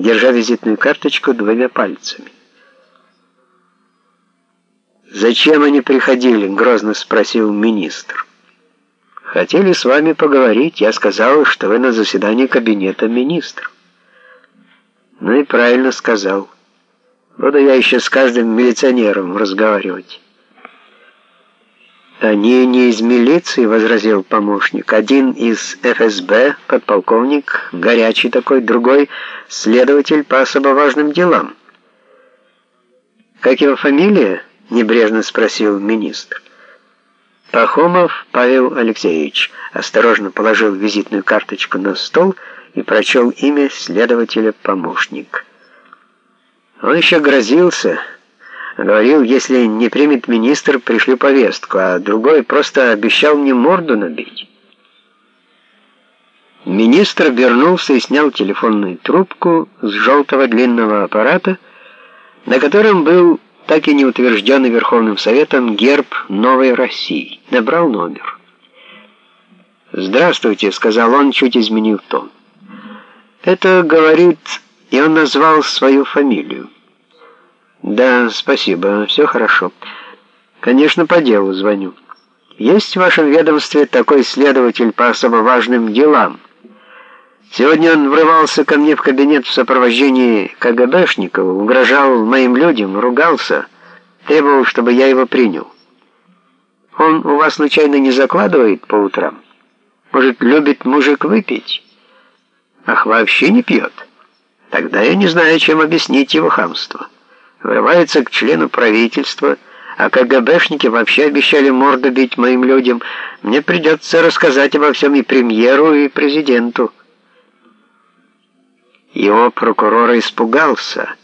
держа визитную карточку двумя пальцами. «Зачем они приходили?» — грозно спросил министр. «Хотели с вами поговорить. Я сказал, что вы на заседании кабинета министров». «Ну и правильно сказал. Буду я еще с каждым милиционером разговаривать». «Они не из милиции», — возразил помощник. «Один из ФСБ, подполковник, горячий такой, другой — следователь по особо важным делам». «Как его фамилия?» — небрежно спросил министр. Пахомов Павел Алексеевич осторожно положил визитную карточку на стол и прочел имя следователя-помощник. Он еще грозился... Говорил, если не примет министр, пришлю повестку, а другой просто обещал мне морду набить. Министр вернулся и снял телефонную трубку с желтого длинного аппарата, на котором был так и не утвержденный Верховным Советом герб Новой России. Набрал номер. «Здравствуйте», — сказал он, чуть изменив тон. «Это, говорит...» И он назвал свою фамилию. «Да, спасибо, все хорошо. Конечно, по делу звоню. Есть в вашем ведомстве такой следователь по особо важным делам?» Сегодня он врывался ко мне в кабинет в сопровождении КГБшников, угрожал моим людям, ругался, требовал, чтобы я его принял. Он у вас случайно не закладывает по утрам? Может, любит мужик выпить? Ах, вообще не пьет? Тогда я не знаю, чем объяснить его хамство врывается к члену правительства, а КГБшники вообще обещали морду бить моим людям, мне придется рассказать обо всем и премьеру, и президенту. Его прокурор испугался.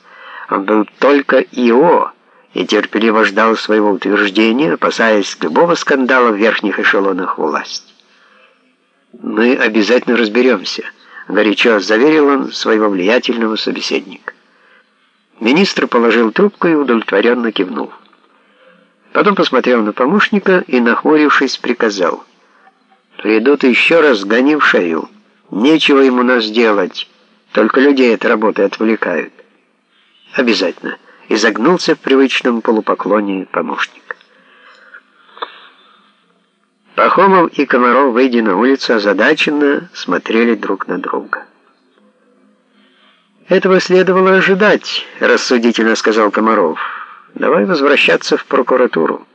Он был только ИО и терпеливо ждал своего утверждения, опасаясь любого скандала в верхних эшелонах власти. «Мы обязательно разберемся», — горячо заверил он своего влиятельного собеседника. Министр положил трубку и удовлетворенно кивнул. Потом посмотрел на помощника и, нахмурившись, приказал. «Придут еще раз, гони в шею. Нечего ему нас делать, только людей от работы отвлекают». «Обязательно», — изогнулся в привычном полупоклоне помощник. Пахомов и Комаров, выйдя на улицу, озадаченно смотрели друг на друга. «Этого следовало ожидать», — рассудительно сказал Комаров. «Давай возвращаться в прокуратуру.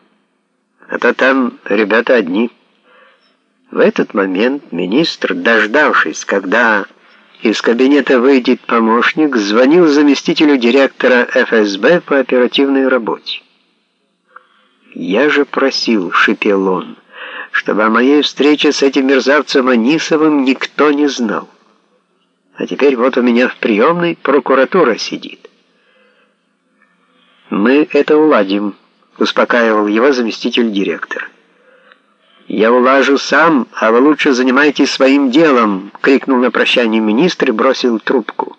А то там ребята одни». В этот момент министр, дождавшись, когда из кабинета выйдет помощник, звонил заместителю директора ФСБ по оперативной работе. «Я же просил», — шипел он, — «чтобы о моей встрече с этим мерзавцем Анисовым никто не знал». А теперь вот у меня в приемной прокуратура сидит. «Мы это уладим», — успокаивал его заместитель директора. «Я улажу сам, а вы лучше занимайтесь своим делом», — крикнул на прощание министр и бросил трубку.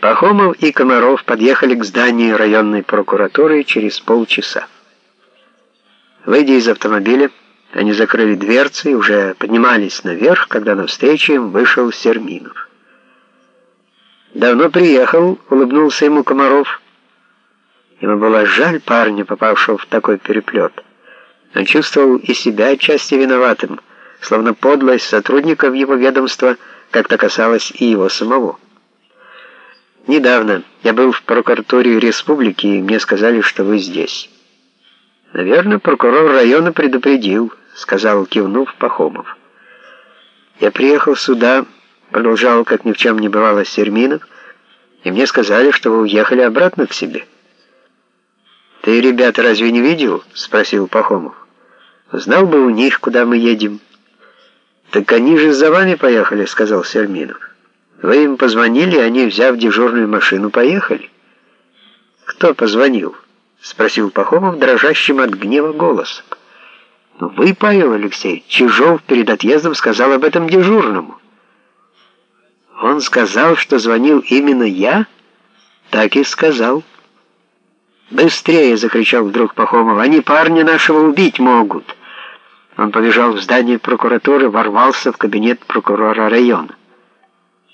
Пахомов и Комаров подъехали к зданию районной прокуратуры через полчаса. Выйдя из автомобиля, они закрыли дверцы и уже поднимались наверх, когда навстречу им вышел Серминов. «Давно приехал», — улыбнулся ему Комаров. Ему было жаль парня, попавшего в такой переплет. Он чувствовал и себя отчасти виноватым, словно подлость сотрудников его ведомства как-то касалась и его самого. «Недавно я был в прокуратуре республики, и мне сказали, что вы здесь». «Наверное, прокурор района предупредил». — сказал, кивнув Пахомов. «Я приехал сюда», — продолжал, как ни в чем не бывало, Серминов, «и мне сказали, что вы уехали обратно к себе». «Ты, ребята, разве не видел?» — спросил Пахомов. «Знал бы у них, куда мы едем». «Так они же за вами поехали», — сказал Серминов. «Вы им позвонили, они, взяв дежурную машину, поехали». «Кто позвонил?» — спросил Пахомов дрожащим от гнева голосом. Вы, Павел Алексеевич, Чижов перед отъездом сказал об этом дежурному. Он сказал, что звонил именно я? Так и сказал. «Быстрее!» — закричал вдруг Пахомов. «Они парня нашего убить могут!» Он побежал в здание прокуратуры, ворвался в кабинет прокурора района.